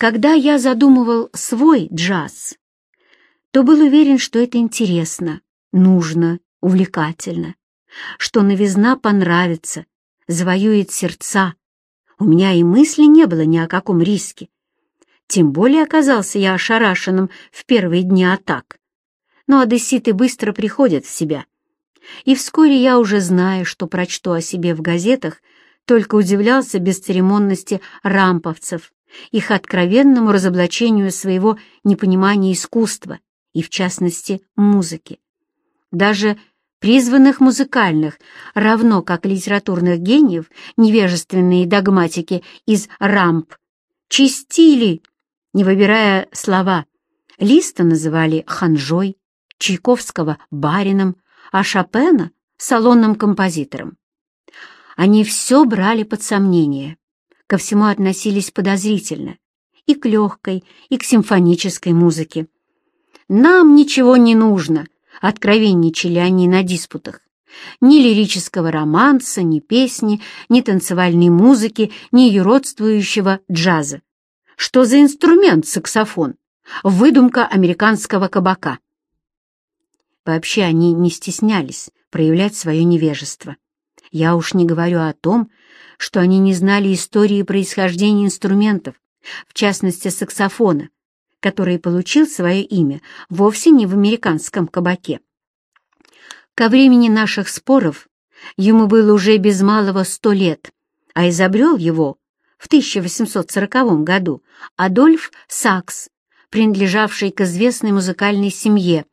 Когда я задумывал свой джаз, то был уверен, что это интересно, нужно, увлекательно, что новизна понравится, завоюет сердца. У меня и мысли не было ни о каком риске. Тем более оказался я ошарашенным в первые дни атак. Но одесситы быстро приходят в себя. И вскоре я уже знаю, что прочту о себе в газетах, только удивлялся бесцеремонности рамповцев, их откровенному разоблачению своего непонимания искусства и, в частности, музыки. Даже призванных музыкальных, равно как литературных гениев, невежественные догматики из рамп, чистили, не выбирая слова. Листа называли ханжой, Чайковского — барином, а Шопена — салонным композитором. Они все брали под сомнение, ко всему относились подозрительно, и к легкой, и к симфонической музыке. «Нам ничего не нужно», — откровенничали они на диспутах. Ни лирического романса, ни песни, ни танцевальной музыки, ни юродствующего джаза. Что за инструмент саксофон? Выдумка американского кабака. Вообще они не стеснялись проявлять свое невежество. Я уж не говорю о том, что они не знали истории происхождения инструментов, в частности саксофона, который получил свое имя вовсе не в американском кабаке. Ко времени наших споров ему было уже без малого сто лет, а изобрел его в 1840 году Адольф Сакс, принадлежавший к известной музыкальной семье,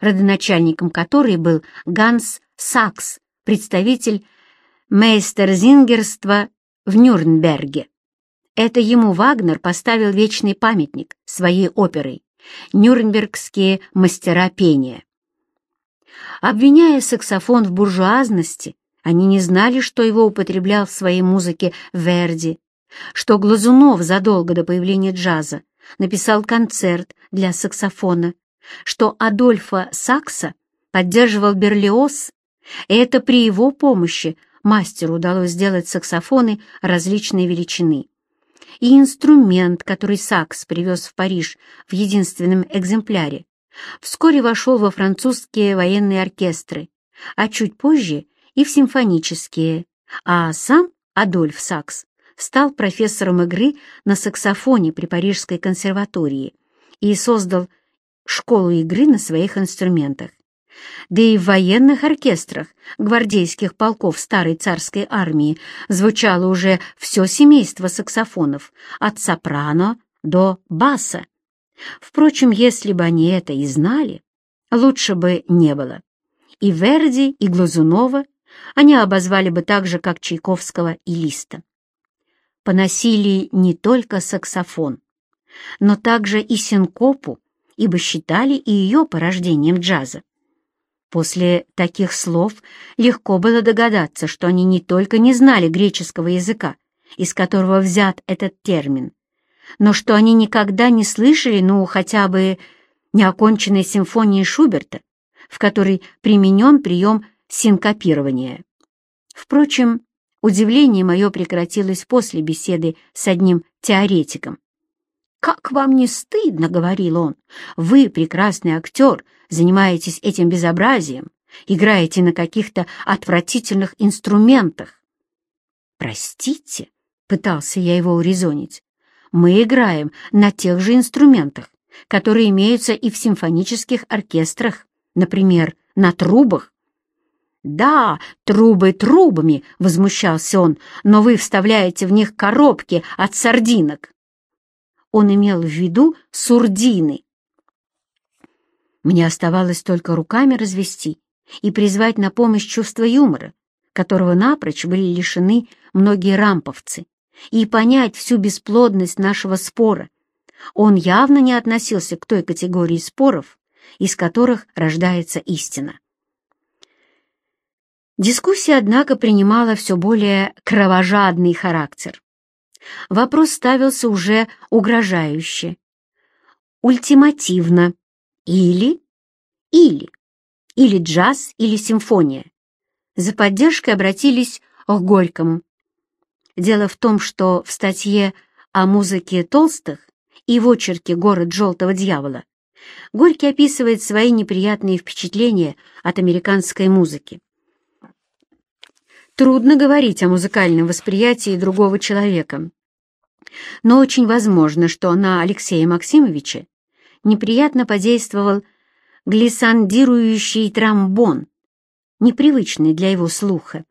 родоначальником которой был Ганс Сакс, представитель мейстерзингерства в Нюрнберге. Это ему Вагнер поставил вечный памятник своей оперой «Нюрнбергские мастера пения». Обвиняя саксофон в буржуазности, они не знали, что его употреблял в своей музыке Верди, что Глазунов задолго до появления джаза написал концерт для саксофона, что Адольфа Сакса поддерживал Берлиоз, и это при его помощи мастеру удалось сделать саксофоны различной величины. И инструмент, который Сакс привез в Париж в единственном экземпляре, вскоре вошел во французские военные оркестры, а чуть позже и в симфонические, а сам Адольф Сакс стал профессором игры на саксофоне при Парижской консерватории и создал школу игры на своих инструментах. Да и в военных оркестрах гвардейских полков старой царской армии звучало уже все семейство саксофонов, от сопрано до баса. Впрочем, если бы они это и знали, лучше бы не было. И Верди, и Глазунова они обозвали бы так же, как Чайковского и Листа. Поносили не только саксофон, но также и синкопу, ибо считали и ее порождением джаза. После таких слов легко было догадаться, что они не только не знали греческого языка, из которого взят этот термин, но что они никогда не слышали, ну, хотя бы неоконченной симфонии Шуберта, в которой применен прием синкопирования. Впрочем, удивление мое прекратилось после беседы с одним теоретиком, «Как вам не стыдно?» — говорил он. «Вы, прекрасный актер, занимаетесь этим безобразием, играете на каких-то отвратительных инструментах». «Простите», — пытался я его урезонить, «мы играем на тех же инструментах, которые имеются и в симфонических оркестрах, например, на трубах». «Да, трубы трубами», — возмущался он, «но вы вставляете в них коробки от сардинок» он имел в виду сурдины. Мне оставалось только руками развести и призвать на помощь чувство юмора, которого напрочь были лишены многие рамповцы, и понять всю бесплодность нашего спора. Он явно не относился к той категории споров, из которых рождается истина. Дискуссия, однако, принимала все более кровожадный характер. Вопрос ставился уже угрожающе. Ультимативно. Или, или, или джаз, или симфония. За поддержкой обратились к Горькому. Дело в том, что в статье о музыке Толстых и в очерке «Город желтого дьявола» Горький описывает свои неприятные впечатления от американской музыки. Трудно говорить о музыкальном восприятии другого человека, но очень возможно, что на Алексея Максимовича неприятно подействовал глиссандирующий тромбон, непривычный для его слуха,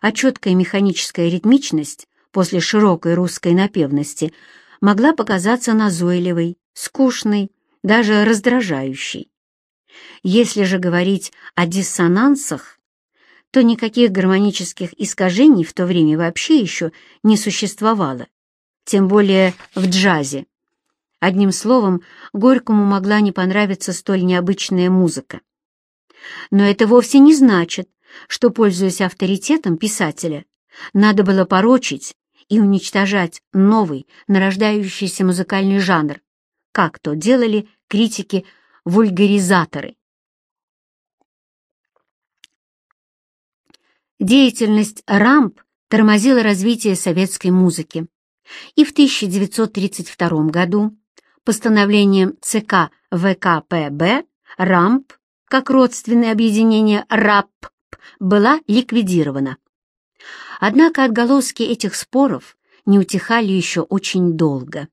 а четкая механическая ритмичность после широкой русской напевности могла показаться назойливой, скучной, даже раздражающей. Если же говорить о диссонансах, то никаких гармонических искажений в то время вообще еще не существовало, тем более в джазе. Одним словом, Горькому могла не понравиться столь необычная музыка. Но это вовсе не значит, что, пользуясь авторитетом писателя, надо было порочить и уничтожать новый, нарождающийся музыкальный жанр, как то делали критики-вульгаризаторы. Деятельность рамп тормозила развитие советской музыки, и в 1932 году постановлением ЦК ВКПБ рамп, как родственное объединение РАП, была ликвидирована. Однако отголоски этих споров не утихали еще очень долго.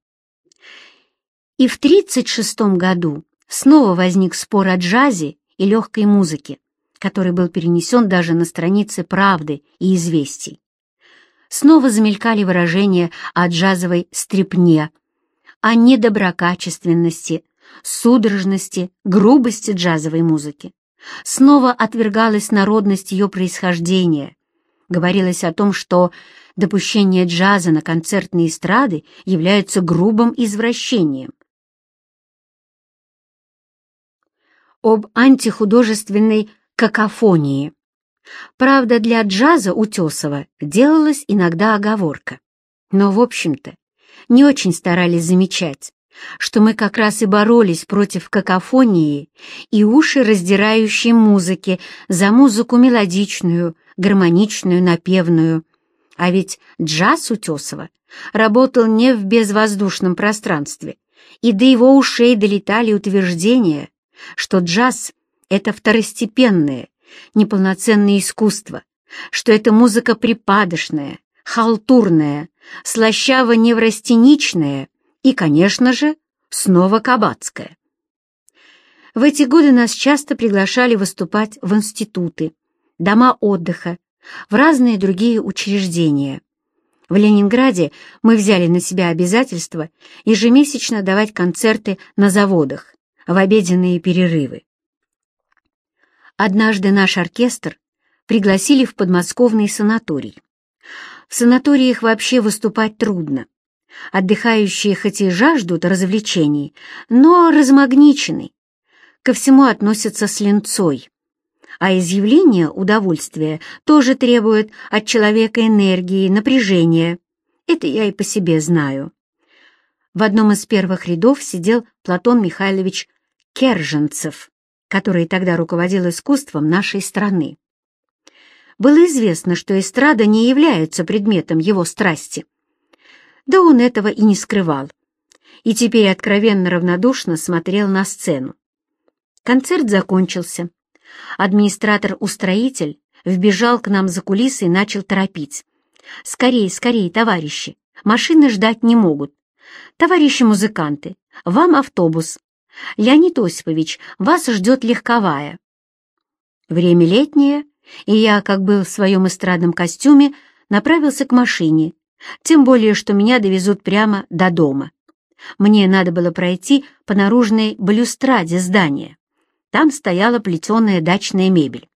И в 1936 году снова возник спор о джазе и легкой музыке, который был перенесен даже на страницы «Правды» и «Известий». Снова замелькали выражения о джазовой стрипне, о недоброкачественности, судорожности, грубости джазовой музыки. Снова отвергалась народность ее происхождения. Говорилось о том, что допущение джаза на концертные эстрады является грубым извращением. Об антихудожественной какофонии. Правда, для джаза Утесова делалась иногда оговорка. Но, в общем-то, не очень старались замечать, что мы как раз и боролись против какофонии и уши раздирающей музыки за музыку мелодичную, гармоничную, напевную. А ведь джаз Утесова работал не в безвоздушном пространстве, и до его ушей долетали утверждения, что джаз — это второстепенное, неполноценное искусство, что это музыка припадочная, халтурная, слащаво-неврастеничная и, конечно же, снова кабацкая. В эти годы нас часто приглашали выступать в институты, дома отдыха, в разные другие учреждения. В Ленинграде мы взяли на себя обязательство ежемесячно давать концерты на заводах в обеденные перерывы. Однажды наш оркестр пригласили в подмосковный санаторий. В санаториях вообще выступать трудно. Отдыхающие хоть и жаждут развлечений, но размагничены. Ко всему относятся с ленцой. А изъявление удовольствия тоже требует от человека энергии, напряжения. Это я и по себе знаю. В одном из первых рядов сидел Платон Михайлович Керженцев, который тогда руководил искусством нашей страны. Было известно, что эстрада не является предметом его страсти. Да он этого и не скрывал. И теперь откровенно равнодушно смотрел на сцену. Концерт закончился. Администратор-устроитель вбежал к нам за кулисы и начал торопить. «Скорей, скорей, товарищи! Машины ждать не могут. Товарищи музыканты, вам автобус. Леонид Осипович, вас ждет легковая». Время летнее, и я, как был в своем эстрадном костюме, направился к машине, тем более, что меня довезут прямо до дома. Мне надо было пройти по наружной балюстраде здания. Там стояла плетеная дачная мебель.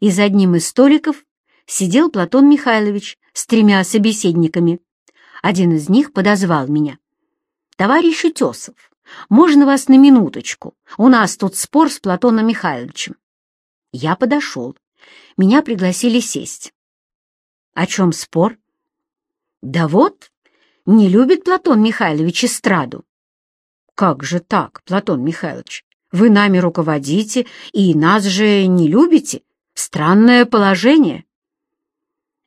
И за одним из столиков сидел Платон Михайлович с тремя собеседниками. Один из них подозвал меня. «Товарищ Утесов, можно вас на минуточку? У нас тут спор с Платоном Михайловичем». Я подошел. Меня пригласили сесть. «О чем спор?» Да вот, не любит Платон Михайлович эстраду. Как же так, Платон Михайлович? Вы нами руководите и нас же не любите? Странное положение.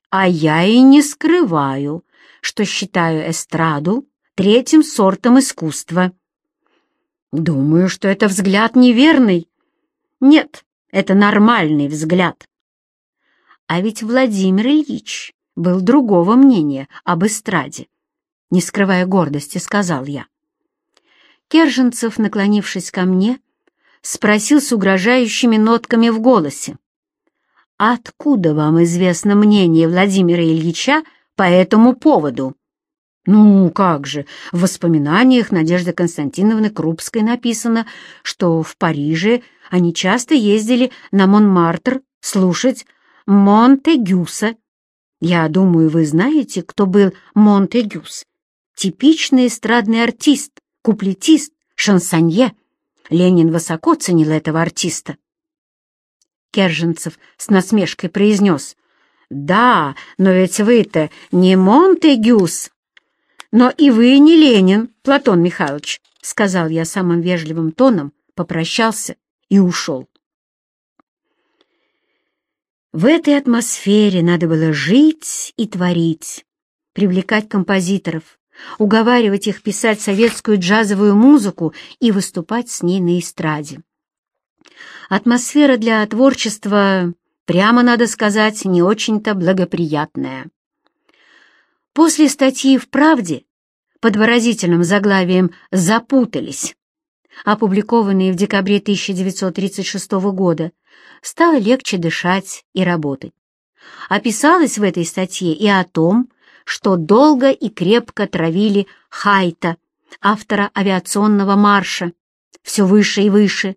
А я и не скрываю, что считаю эстраду третьим сортом искусства. Думаю, что это взгляд неверный. Нет, это нормальный взгляд. А ведь Владимир Ильич был другого мнения об эстраде. Не скрывая гордости, сказал я. Керженцев, наклонившись ко мне, спросил с угрожающими нотками в голосе. «Откуда вам известно мнение Владимира Ильича по этому поводу?» Ну, как же, в воспоминаниях Надежды Константиновны Крупской написано, что в Париже они часто ездили на Монмартр слушать Монтегюса. Я думаю, вы знаете, кто был Монтегюс. Типичный эстрадный артист, куплетист, шансонье. Ленин высоко ценил этого артиста. Керженцев с насмешкой произнес. «Да, но ведь вы-то не Монтегюс, «Но и вы не Ленин, Платон Михайлович», — сказал я самым вежливым тоном, попрощался и ушел. В этой атмосфере надо было жить и творить, привлекать композиторов, уговаривать их писать советскую джазовую музыку и выступать с ней на эстраде. Атмосфера для творчества, прямо надо сказать, не очень-то благоприятная. После статьи в «Правде» под выразительным заглавием «Запутались», опубликованные в декабре 1936 года, стало легче дышать и работать. Описалось в этой статье и о том, что долго и крепко травили Хайта, автора авиационного марша, все выше и выше,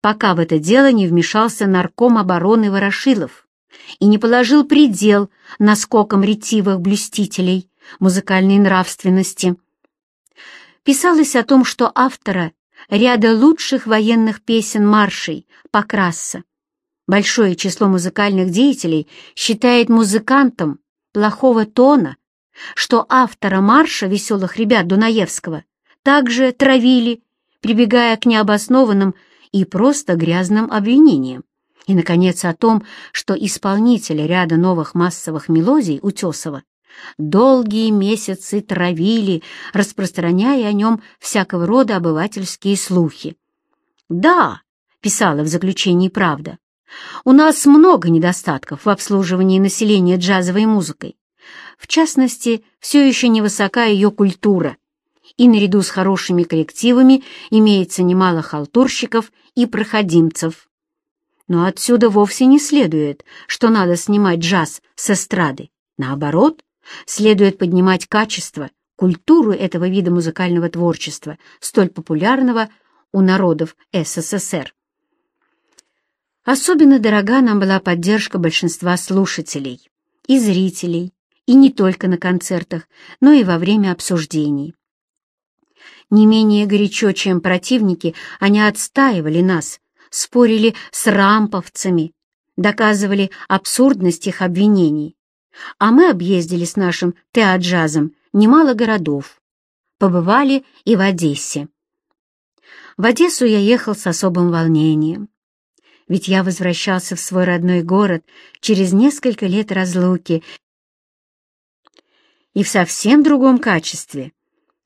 пока в это дело не вмешался нарком обороны Ворошилов и не положил предел наскокам ретивых блюстителей музыкальной нравственности. Писалось о том, что автора ряда лучших военных песен-маршей Покраса большое число музыкальных деятелей считает музыкантом плохого тона, что автора марша «Веселых ребят» Дунаевского также травили, прибегая к необоснованным и просто грязным обвинениям. И, наконец, о том, что исполнитель ряда новых массовых мелодий Утесова долгие месяцы травили, распространяя о нем всякого рода обывательские слухи. «Да», — писала в заключении «Правда», — «у нас много недостатков в обслуживании населения джазовой музыкой. В частности, все еще невысока ее культура, и наряду с хорошими коллективами имеется немало халтурщиков и проходимцев. Но отсюда вовсе не следует, что надо снимать джаз с эстрады. Наоборот, следует поднимать качество, культуру этого вида музыкального творчества, столь популярного у народов СССР. Особенно дорога нам была поддержка большинства слушателей и зрителей, и не только на концертах, но и во время обсуждений. Не менее горячо, чем противники, они отстаивали нас, спорили с рамповцами, доказывали абсурдность их обвинений. А мы объездили с нашим теаджазом немало городов, побывали и в Одессе. В Одессу я ехал с особым волнением, ведь я возвращался в свой родной город через несколько лет разлуки и в совсем другом качестве.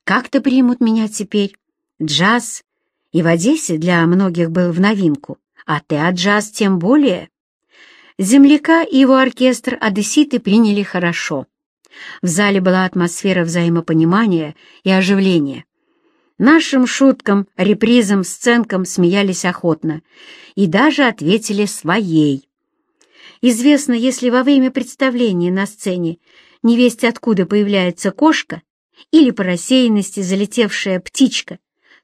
Как-то примут меня теперь. Джаз и в Одессе для многих был в новинку, а теаджаз тем более. Земляка и его оркестр одесситы приняли хорошо. В зале была атмосфера взаимопонимания и оживления. Нашим шуткам, репризам, сценкам смеялись охотно и даже ответили своей. Известно, если во время представления на сцене невесть откуда появляется кошка или по рассеянности залетевшая птичка,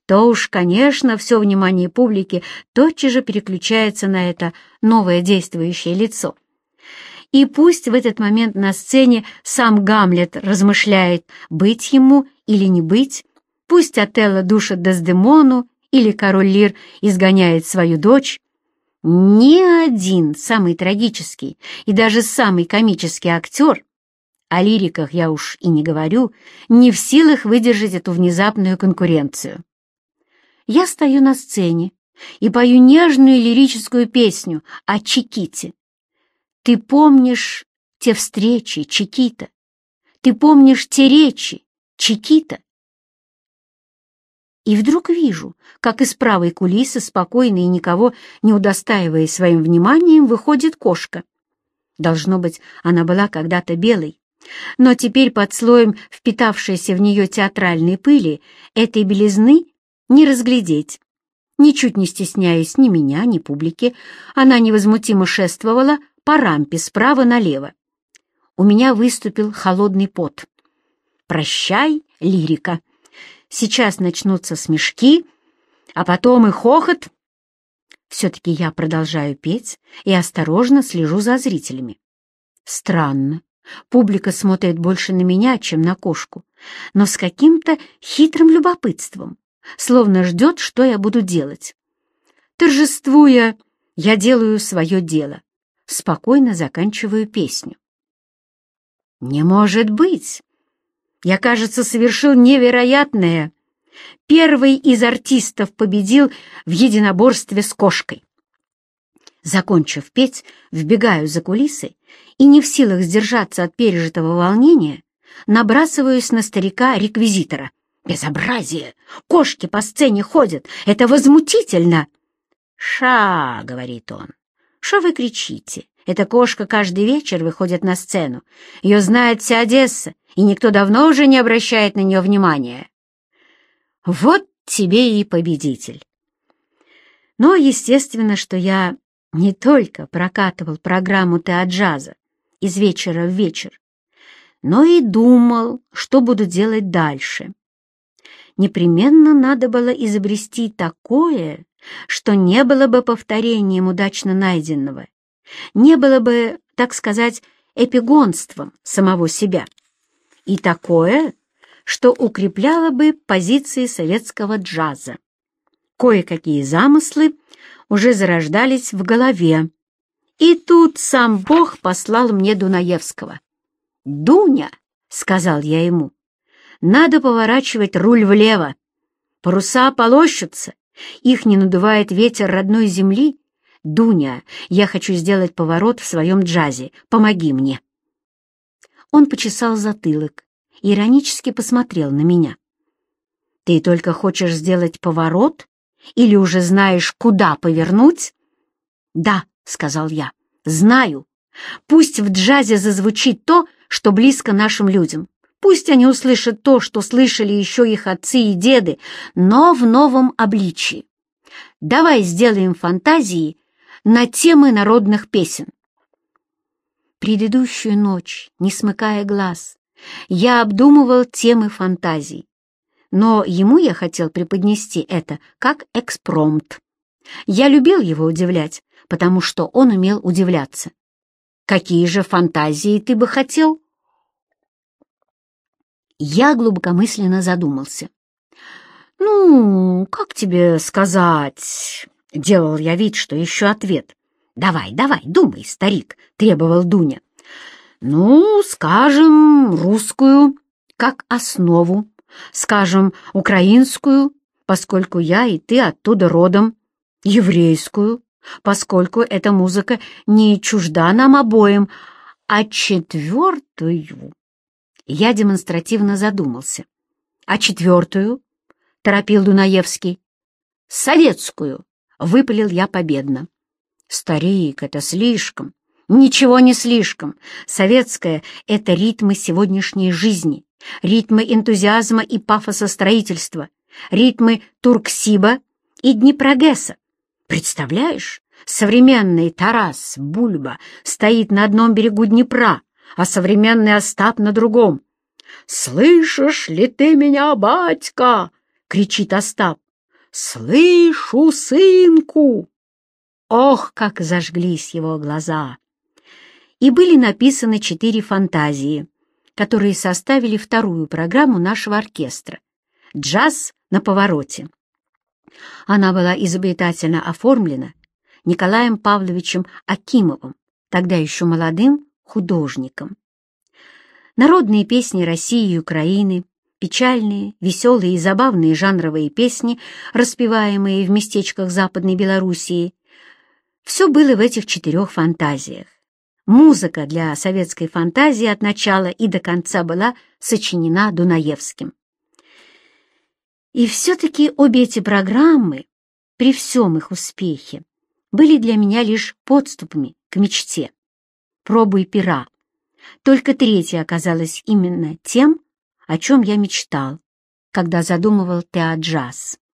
то уж, конечно, все внимание публики тотчас же переключается на это новое действующее лицо. И пусть в этот момент на сцене сам Гамлет размышляет, быть ему или не быть, пусть Отелло душит Дездемону или король Лир изгоняет свою дочь, ни один самый трагический и даже самый комический актер, о лириках я уж и не говорю, не в силах выдержать эту внезапную конкуренцию. Я стою на сцене и пою нежную лирическую песню о Чиките. Ты помнишь те встречи, Чикита? Ты помнишь те речи, Чикита? И вдруг вижу, как из правой кулисы, спокойно и никого не удостаивая своим вниманием, выходит кошка. Должно быть, она была когда-то белой, но теперь под слоем впитавшейся в нее театральной пыли этой белизны не разглядеть. Ничуть не стесняясь ни меня, ни публики, она невозмутимо шествовала по рампе справа налево. У меня выступил холодный пот. «Прощай, лирика!» Сейчас начнутся смешки, а потом и хохот. Все-таки я продолжаю петь и осторожно слежу за зрителями. Странно. Публика смотрит больше на меня, чем на кошку, но с каким-то хитрым любопытством, словно ждет, что я буду делать. Торжествуя, я делаю свое дело, спокойно заканчиваю песню. «Не может быть! Я, кажется, совершил невероятное. Первый из артистов победил в единоборстве с кошкой. Закончив петь, вбегаю за кулисы и, не в силах сдержаться от пережитого волнения, набрасываюсь на старика-реквизитора. «Безобразие! Кошки по сцене ходят! Это возмутительно!» «Ша!» — говорит он. «Что вы кричите? Эта кошка каждый вечер выходит на сцену. Ее знает вся Одесса, и никто давно уже не обращает на нее внимания. Вот тебе и победитель. Но, естественно, что я не только прокатывал программу теаджаза из вечера в вечер, но и думал, что буду делать дальше. Непременно надо было изобрести такое, что не было бы повторением удачно найденного, не было бы, так сказать, эпигонством самого себя и такое, что укрепляло бы позиции советского джаза. Кое-какие замыслы уже зарождались в голове. И тут сам Бог послал мне Дунаевского. «Дуня», — сказал я ему, — «надо поворачивать руль влево. Паруса полощутся, их не надувает ветер родной земли. Дуня, я хочу сделать поворот в своем джазе, помоги мне». Он почесал затылок, иронически посмотрел на меня. «Ты только хочешь сделать поворот или уже знаешь, куда повернуть?» «Да», — сказал я, — «знаю. Пусть в джазе зазвучит то, что близко нашим людям. Пусть они услышат то, что слышали еще их отцы и деды, но в новом обличии. Давай сделаем фантазии на темы народных песен предыдущую ночь, не смыкая глаз, я обдумывал темы фантазий, но ему я хотел преподнести это как экспромт. Я любил его удивлять, потому что он умел удивляться. «Какие же фантазии ты бы хотел?» Я глубокомысленно задумался. «Ну, как тебе сказать?» Делал я вид, что ищу ответ. «Давай, давай, думай, старик», — требовал Дуня. «Ну, скажем, русскую, как основу, скажем, украинскую, поскольку я и ты оттуда родом, еврейскую, поскольку эта музыка не чужда нам обоим, а четвертую...» Я демонстративно задумался. «А четвертую?» — торопил Дунаевский. «Советскую!» — выпалил я победно. Старик, это слишком. Ничего не слишком. Советское — это ритмы сегодняшней жизни, ритмы энтузиазма и пафоса строительства, ритмы Турксиба и Днепрогесса. Представляешь, современный Тарас Бульба стоит на одном берегу Днепра, а современный Остап на другом. «Слышишь ли ты меня, батька?» — кричит Остап. «Слышу, сынку!» Ох, как зажглись его глаза! И были написаны четыре фантазии, которые составили вторую программу нашего оркестра «Джаз на повороте». Она была изобретательно оформлена Николаем Павловичем Акимовым, тогда еще молодым художником. Народные песни России и Украины, печальные, веселые и забавные жанровые песни, распеваемые в местечках Западной Белоруссии, все было в этих четырех фантазиях. Музыка для советской фантазии от начала и до конца была сочинена Дунаевским. И все-таки обе эти программы, при всем их успехе, были для меня лишь подступами к мечте. Пробы пера. Только третья оказалась именно тем, о чем я мечтал, когда задумывал теаджаз.